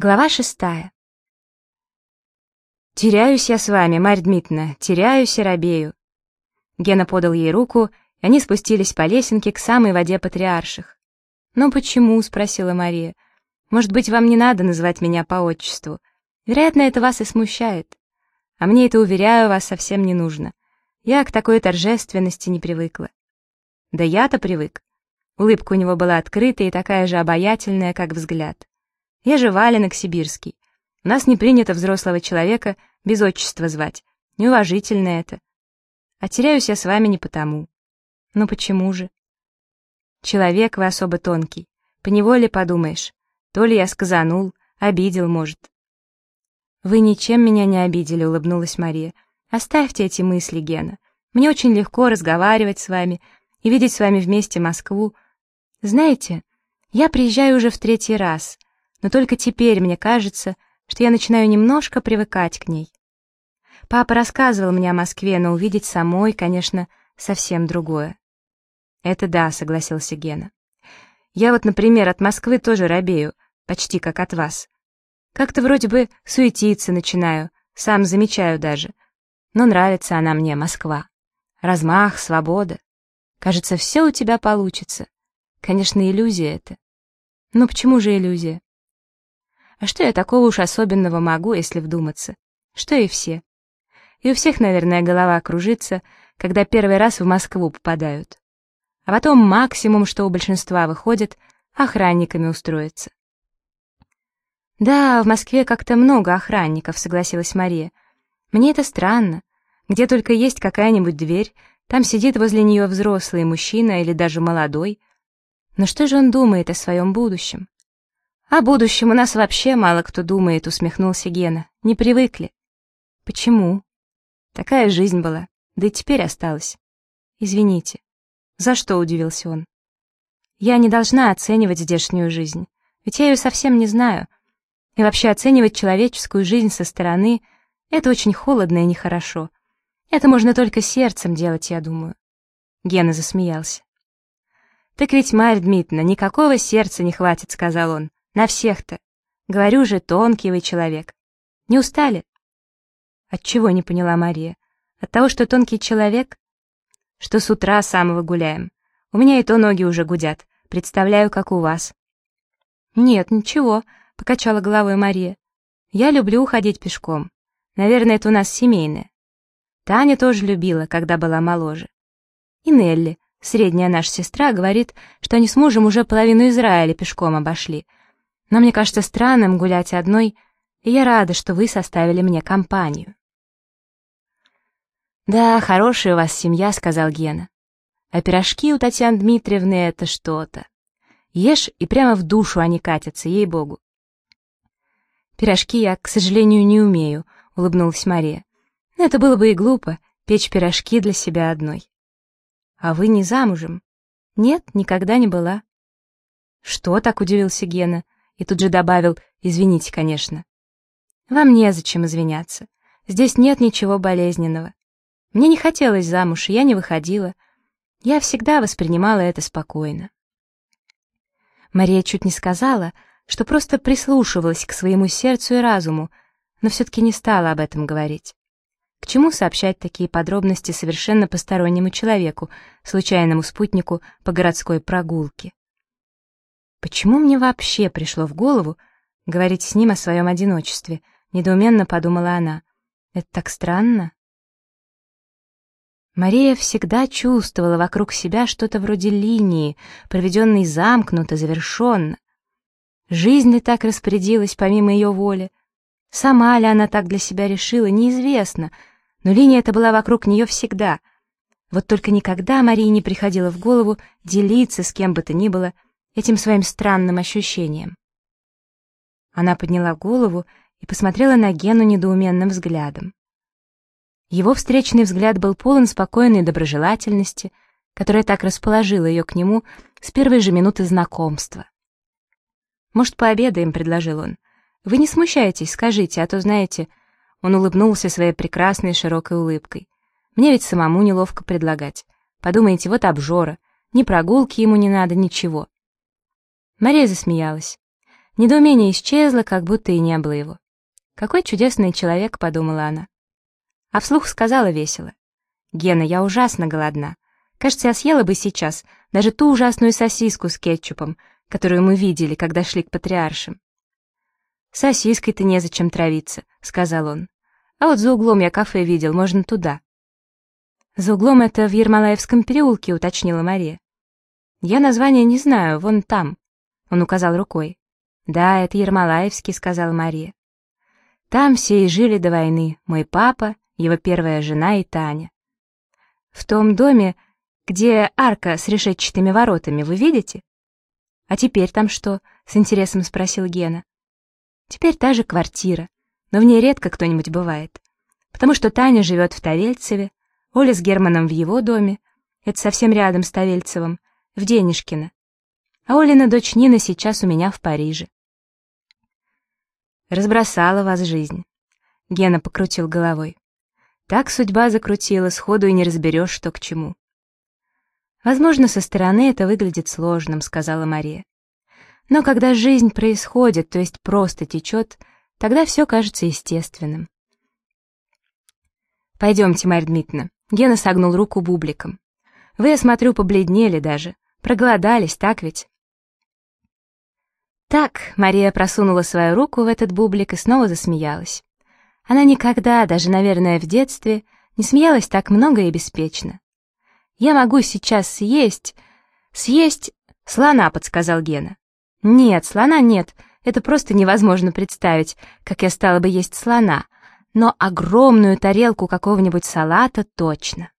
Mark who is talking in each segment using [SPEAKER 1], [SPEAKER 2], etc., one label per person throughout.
[SPEAKER 1] Глава шестая. «Теряюсь я с вами, Марья Дмитриевна, теряюсь и робею». Гена подал ей руку, и они спустились по лесенке к самой воде патриарших. «Но почему?» — спросила Мария. «Может быть, вам не надо называть меня по отчеству? Вероятно, это вас и смущает. А мне это, уверяю вас, совсем не нужно. Я к такой торжественности не привыкла». «Да я-то привык». Улыбка у него была открытая и такая же обаятельная, как взгляд. Я же валенок сибирский. У нас не принято взрослого человека без отчества звать. Неуважительно это. А теряюсь я с вами не потому. Ну почему же? Человек вы особо тонкий. Поневоле подумаешь. То ли я сказанул, обидел, может. Вы ничем меня не обидели, улыбнулась Мария. Оставьте эти мысли, Гена. Мне очень легко разговаривать с вами и видеть с вами вместе Москву. Знаете, я приезжаю уже в третий раз — но только теперь мне кажется, что я начинаю немножко привыкать к ней. Папа рассказывал мне о Москве, но увидеть самой, конечно, совсем другое. «Это да», — согласился Гена. «Я вот, например, от Москвы тоже робею, почти как от вас. Как-то вроде бы суетиться начинаю, сам замечаю даже. Но нравится она мне, Москва. Размах, свобода. Кажется, все у тебя получится. Конечно, иллюзия это. Но почему же иллюзия? А что я такого уж особенного могу, если вдуматься? Что и все. И у всех, наверное, голова кружится, когда первый раз в Москву попадают. А потом максимум, что у большинства выходит, охранниками устроиться. «Да, в Москве как-то много охранников», — согласилась Мария. «Мне это странно. Где только есть какая-нибудь дверь, там сидит возле нее взрослый мужчина или даже молодой. Но что же он думает о своем будущем? «О будущем у нас вообще мало кто думает», — усмехнулся Гена. «Не привыкли». «Почему?» «Такая жизнь была, да и теперь осталась». «Извините». «За что?» — удивился он. «Я не должна оценивать здешнюю жизнь, ведь я ее совсем не знаю. И вообще оценивать человеческую жизнь со стороны — это очень холодно и нехорошо. Это можно только сердцем делать, я думаю». Гена засмеялся. «Так ведь, Марья Дмитриевна, никакого сердца не хватит», — сказал он. На всех-то. Говорю же, тонкий вы человек. Не устали? От чего не поняла Мария? От того, что тонкий человек? Что с утра самого гуляем. У меня и то ноги уже гудят. Представляю, как у вас. Нет, ничего, покачала головой Мария. Я люблю уходить пешком. Наверное, это у нас семейное. Таня тоже любила, когда была моложе. И Нелли, средняя наша сестра, говорит, что они с мужем уже половину Израиля пешком обошли — но мне кажется странным гулять одной, и я рада, что вы составили мне компанию». «Да, хорошая у вас семья», — сказал Гена. «А пирожки у Татьяны Дмитриевны — это что-то. Ешь, и прямо в душу они катятся, ей-богу». «Пирожки я, к сожалению, не умею», — улыбнулась Мария. «Это было бы и глупо, печь пирожки для себя одной». «А вы не замужем?» «Нет, никогда не была». «Что?» — так удивился Гена и тут же добавил «извините, конечно». «Вам незачем извиняться. Здесь нет ничего болезненного. Мне не хотелось замуж, и я не выходила. Я всегда воспринимала это спокойно». Мария чуть не сказала, что просто прислушивалась к своему сердцу и разуму, но все-таки не стала об этом говорить. К чему сообщать такие подробности совершенно постороннему человеку, случайному спутнику по городской прогулке? Почему мне вообще пришло в голову говорить с ним о своем одиночестве? Недоуменно подумала она. Это так странно. Мария всегда чувствовала вокруг себя что-то вроде линии, проведенной замкнуто, завершенно. Жизнь ли так распорядилась помимо ее воли? Сама ли она так для себя решила, неизвестно, но линия эта была вокруг нее всегда. Вот только никогда Марии не приходило в голову делиться с кем бы то ни было этим своим странным ощущением. Она подняла голову и посмотрела на Гену недоуменным взглядом. Его встречный взгляд был полон спокойной доброжелательности, которая так расположила ее к нему с первой же минуты знакомства. «Может, пообедаем?» — предложил он. «Вы не смущайтесь, скажите, а то, знаете...» Он улыбнулся своей прекрасной широкой улыбкой. «Мне ведь самому неловко предлагать. Подумайте, вот обжора. Ни прогулки ему не надо, ничего. Мария засмеялась. Недоумение исчезло, как будто и не было его. «Какой чудесный человек», — подумала она. А вслух сказала весело. «Гена, я ужасно голодна. Кажется, я съела бы сейчас даже ту ужасную сосиску с кетчупом, которую мы видели, когда шли к патриаршим». «Сосиской-то незачем травиться», — сказал он. «А вот за углом я кафе видел, можно туда». «За углом это в Ермолаевском переулке», — уточнила Мария. «Я название не знаю, вон там», — он указал рукой. «Да, это Ермолаевский», — сказала Мария. Там все и жили до войны, мой папа, его первая жена и Таня. В том доме, где арка с решетчатыми воротами, вы видите? А теперь там что? С интересом спросил Гена. Теперь та же квартира, но в ней редко кто-нибудь бывает. Потому что Таня живет в Тавельцеве, Оля с Германом в его доме, это совсем рядом с Тавельцевым, в Денежкино. А Олина дочь Нина сейчас у меня в Париже. Разбросала вас жизнь. Гена покрутил головой. Так судьба закрутила, сходу и не разберешь, что к чему. Возможно, со стороны это выглядит сложным, сказала Мария. Но когда жизнь происходит, то есть просто течет, тогда все кажется естественным. «Пойдемте, Марья Дмитриевна». Гена согнул руку бубликом. «Вы, я смотрю, побледнели даже. Проголодались, так ведь?» Так, Мария просунула свою руку в этот бублик и снова засмеялась. Она никогда, даже, наверное, в детстве, не смеялась так много и беспечно. «Я могу сейчас съесть... съесть...» «Слона», — подсказал Гена. «Нет, слона нет. Это просто невозможно представить, как я стала бы есть слона. Но огромную тарелку какого-нибудь салата точно».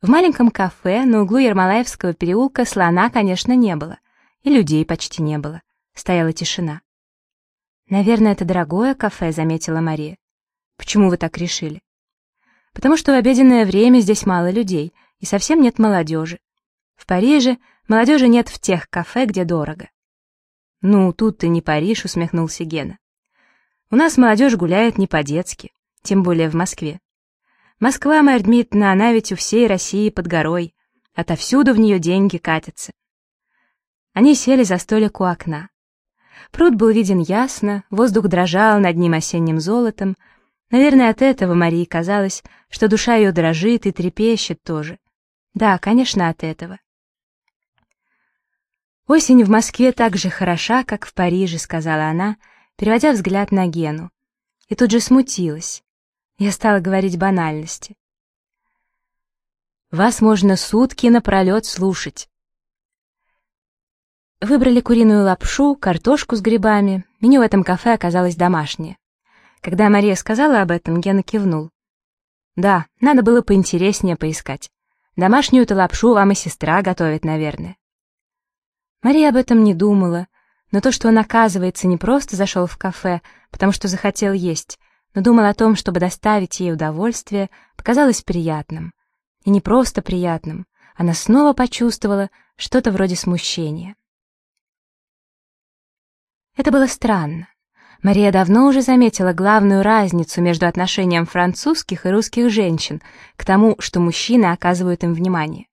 [SPEAKER 1] В маленьком кафе на углу Ермолаевского переулка слона, конечно, не было — и людей почти не было. Стояла тишина. «Наверное, это дорогое кафе», — заметила Мария. «Почему вы так решили?» «Потому что в обеденное время здесь мало людей, и совсем нет молодежи. В Париже молодежи нет в тех кафе, где дорого». «Ну, тут ты не Париж», — усмехнулся Гена. «У нас молодежь гуляет не по-детски, тем более в Москве. Москва, Марья Дмитриевна, она ведь у всей России под горой. Отовсюду в нее деньги катятся. Они сели за столик у окна. Пруд был виден ясно, воздух дрожал над ним осенним золотом. Наверное, от этого Марии казалось, что душа ее дрожит и трепещет тоже. Да, конечно, от этого. «Осень в Москве так же хороша, как в Париже», — сказала она, переводя взгляд на Гену. И тут же смутилась. Я стала говорить банальности. «Вас можно сутки напролет слушать. Выбрали куриную лапшу, картошку с грибами. Меню в этом кафе оказалось домашнее. Когда Мария сказала об этом, Гена кивнул. «Да, надо было поинтереснее поискать. Домашнюю-то лапшу вам и сестра готовит, наверное». Мария об этом не думала, но то, что он, оказывается, не просто зашел в кафе, потому что захотел есть, но думал о том, чтобы доставить ей удовольствие, показалось приятным. И не просто приятным, она снова почувствовала что-то вроде смущения. Это было странно. Мария давно уже заметила главную разницу между отношением французских и русских женщин к тому, что мужчины оказывают им внимание.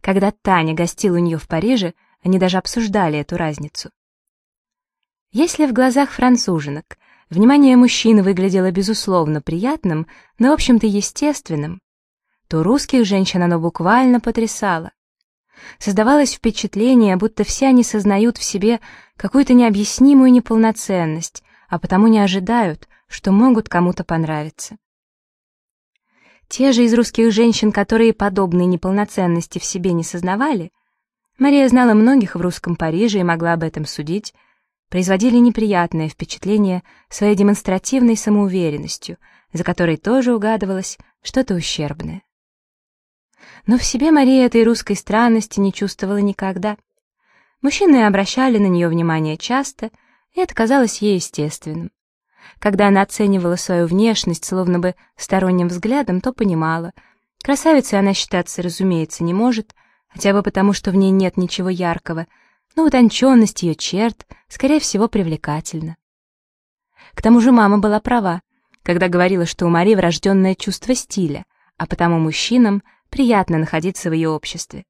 [SPEAKER 1] Когда Таня гостила у нее в Париже, они даже обсуждали эту разницу. Если в глазах француженок внимание мужчины выглядело безусловно приятным, но в общем-то естественным, то русских женщин оно буквально потрясало. Создавалось впечатление, будто все они сознают в себе какую-то необъяснимую неполноценность, а потому не ожидают, что могут кому-то понравиться. Те же из русских женщин, которые подобные неполноценности в себе не сознавали, Мария знала многих в русском Париже и могла об этом судить, производили неприятное впечатление своей демонстративной самоуверенностью, за которой тоже угадывалось что-то ущербное. Но в себе Мария этой русской странности не чувствовала никогда. Мужчины обращали на нее внимание часто, и это казалось ей естественным. Когда она оценивала свою внешность словно бы сторонним взглядом, то понимала, красавицей она считаться, разумеется, не может, хотя бы потому, что в ней нет ничего яркого, но утонченность ее черт, скорее всего, привлекательна. К тому же мама была права, когда говорила, что у Марии врожденное чувство стиля, а потому мужчинам приятно находиться в ее обществе.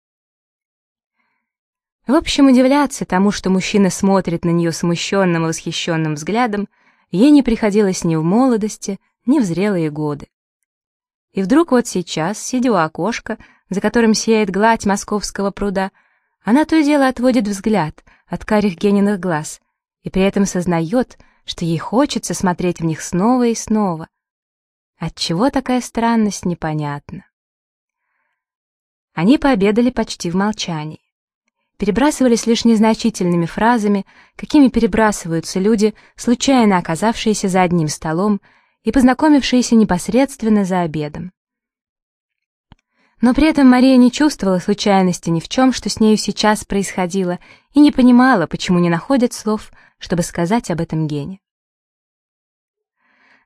[SPEAKER 1] В общем, удивляться тому, что мужчина смотрит на нее смущенным и восхищенным взглядом, ей не приходилось ни в молодости, ни в зрелые годы. И вдруг вот сейчас, сидя у окошка, за которым сияет гладь московского пруда, она то и дело отводит взгляд от карих Гениных глаз и при этом сознает, что ей хочется смотреть в них снова и снова. Отчего такая странность, непонятна. Они пообедали почти в молчании перебрасывались лишь незначительными фразами, какими перебрасываются люди, случайно оказавшиеся за одним столом и познакомившиеся непосредственно за обедом. Но при этом Мария не чувствовала случайности ни в чем, что с нею сейчас происходило, и не понимала, почему не находит слов, чтобы сказать об этом Гене.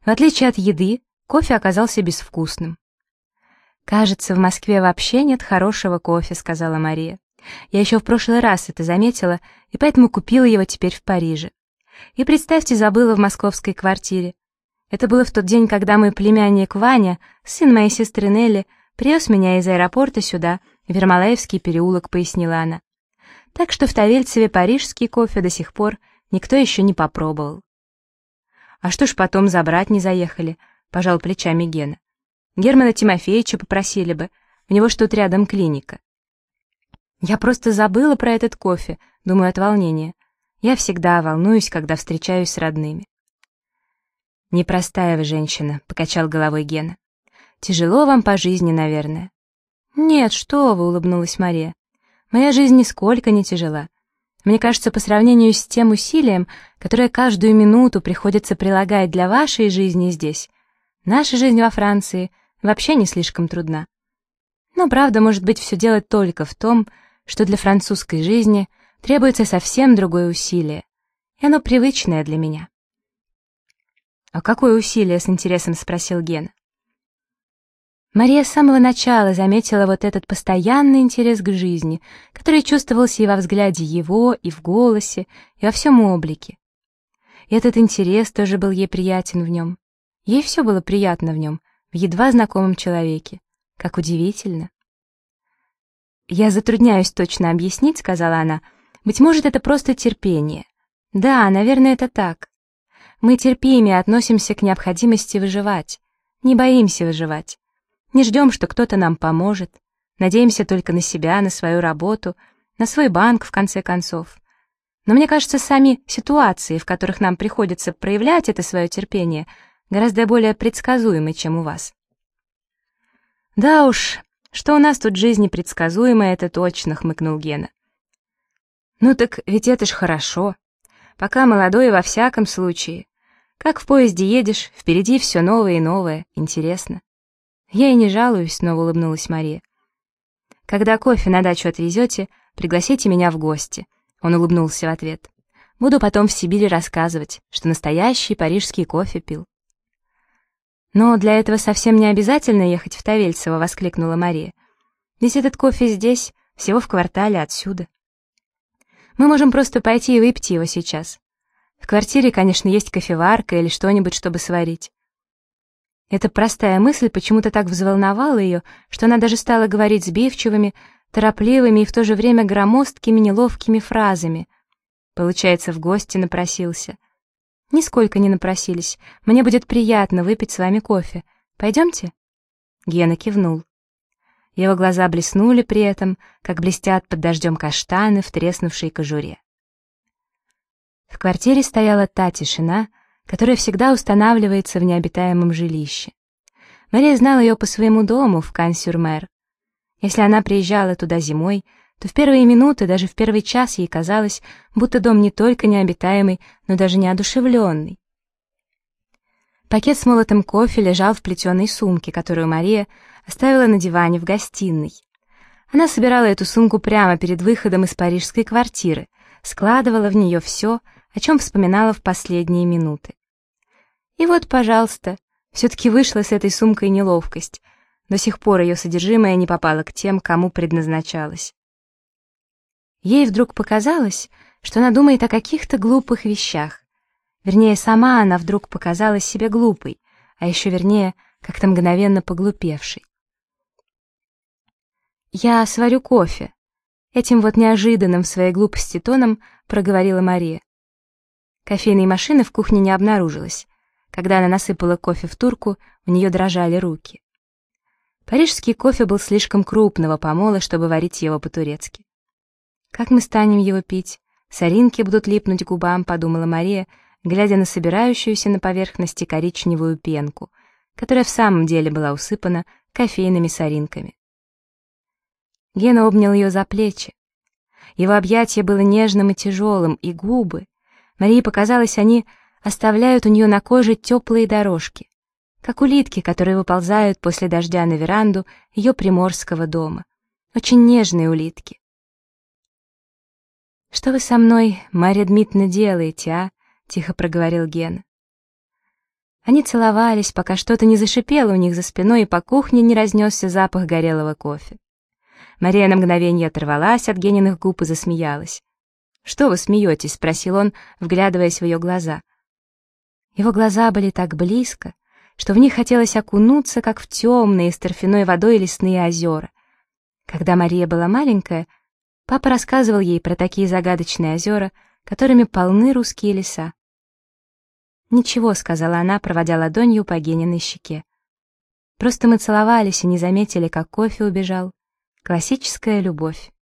[SPEAKER 1] В отличие от еды, кофе оказался безвкусным. «Кажется, в Москве вообще нет хорошего кофе», — сказала Мария. Я еще в прошлый раз это заметила, и поэтому купила его теперь в Париже. И, представьте, забыла в московской квартире. Это было в тот день, когда мой племянник Ваня, сын моей сестры Нелли, привез меня из аэропорта сюда, в Ермолаевский переулок, пояснила она. Так что в Тавельцеве парижский кофе до сих пор никто еще не попробовал. «А что ж потом забрать не заехали?» — пожал плечами Гена. «Германа Тимофеевича попросили бы, у него что тут рядом клиника». Я просто забыла про этот кофе, думаю от волнения. Я всегда волнуюсь, когда встречаюсь с родными. «Непростая вы женщина», — покачал головой Гена. «Тяжело вам по жизни, наверное». «Нет, что вы», — улыбнулась Мария. «Моя жизнь нисколько не тяжела. Мне кажется, по сравнению с тем усилием, которое каждую минуту приходится прилагать для вашей жизни здесь, наша жизнь во Франции вообще не слишком трудна. Но правда, может быть, все дело только в том, что для французской жизни требуется совсем другое усилие, и оно привычное для меня. «А какое усилие?» — с интересом спросил Гена. Мария с самого начала заметила вот этот постоянный интерес к жизни, который чувствовался и во взгляде его, и в голосе, и во всем облике. И этот интерес тоже был ей приятен в нем. Ей все было приятно в нем, в едва знакомом человеке. Как удивительно. «Я затрудняюсь точно объяснить», — сказала она. «Быть может, это просто терпение». «Да, наверное, это так. Мы терпим и относимся к необходимости выживать. Не боимся выживать. Не ждем, что кто-то нам поможет. Надеемся только на себя, на свою работу, на свой банк, в конце концов. Но мне кажется, сами ситуации, в которых нам приходится проявлять это свое терпение, гораздо более предсказуемы, чем у вас. Да уж, что у нас тут жизнь непредсказуемая, это точно, хмыкнул Гена. Ну так ведь это ж хорошо. Пока молодой во всяком случае. Как в поезде едешь, впереди все новое и новое, интересно. Я и не жалуюсь, снова улыбнулась Мария. Когда кофе на дачу отвезете, пригласите меня в гости. Он улыбнулся в ответ. Буду потом в Сибири рассказывать, что настоящий парижский кофе пил. «Но для этого совсем не обязательно ехать в Тавельцево», — воскликнула Мария. «Ведь этот кофе здесь, всего в квартале отсюда. Мы можем просто пойти и выпить его сейчас. В квартире, конечно, есть кофеварка или что-нибудь, чтобы сварить». Эта простая мысль почему-то так взволновала ее, что она даже стала говорить сбивчивыми, торопливыми и в то же время громоздкими, неловкими фразами. Получается, в гости напросился — «Нисколько не напросились. Мне будет приятно выпить с вами кофе. Пойдемте?» Гена кивнул. Его глаза блеснули при этом, как блестят под дождем каштаны в треснувшей кожуре. В квартире стояла та тишина, которая всегда устанавливается в необитаемом жилище. Мария знала ее по своему дому в Кан-Сюрмер. Если она приезжала туда зимой, то в первые минуты, даже в первый час ей казалось, будто дом не только необитаемый, но даже неодушевленный. Пакет с молотым кофе лежал в плетеной сумке, которую Мария оставила на диване в гостиной. Она собирала эту сумку прямо перед выходом из парижской квартиры, складывала в нее все, о чем вспоминала в последние минуты. И вот, пожалуйста, все-таки вышла с этой сумкой неловкость. До сих пор ее содержимое не попало к тем, кому предназначалось. Ей вдруг показалось, что она думает о каких-то глупых вещах. Вернее, сама она вдруг показалась себе глупой, а еще вернее, как-то мгновенно поглупевшей. «Я сварю кофе. Этим вот неожиданным в своей глупости тоном проговорила Мария. Кофейной машины в кухне не обнаружилось. Когда она насыпала кофе в турку, у нее дрожали руки. Парижский кофе был слишком крупного помола, чтобы варить его по-турецки. «Как мы станем его пить? Соринки будут липнуть к губам», — подумала Мария, глядя на собирающуюся на поверхности коричневую пенку, которая в самом деле была усыпана кофейными соринками. Гена обнял ее за плечи. Его объятие было нежным и тяжелым, и губы. Марии показалось, они оставляют у нее на коже теплые дорожки, как улитки, которые выползают после дождя на веранду ее приморского дома. Очень нежные улитки. «Что вы со мной, Марья Дмитриевна, делаете, а?» — тихо проговорил Гена. Они целовались, пока что-то не зашипело у них за спиной, и по кухне не разнесся запах горелого кофе. Мария на мгновение оторвалась от Гениных губ и засмеялась. «Что вы смеетесь?» — спросил он, вглядываясь в ее глаза. Его глаза были так близко, что в них хотелось окунуться, как в темные с торфяной водой лесные озера. Когда Мария была маленькая, папа рассказывал ей про такие загадочные озера, которыми полны русские леса. «Ничего», — сказала она, проводя ладонью по Гениной щеке. «Просто мы целовались и не заметили, как кофе убежал. Классическая любовь».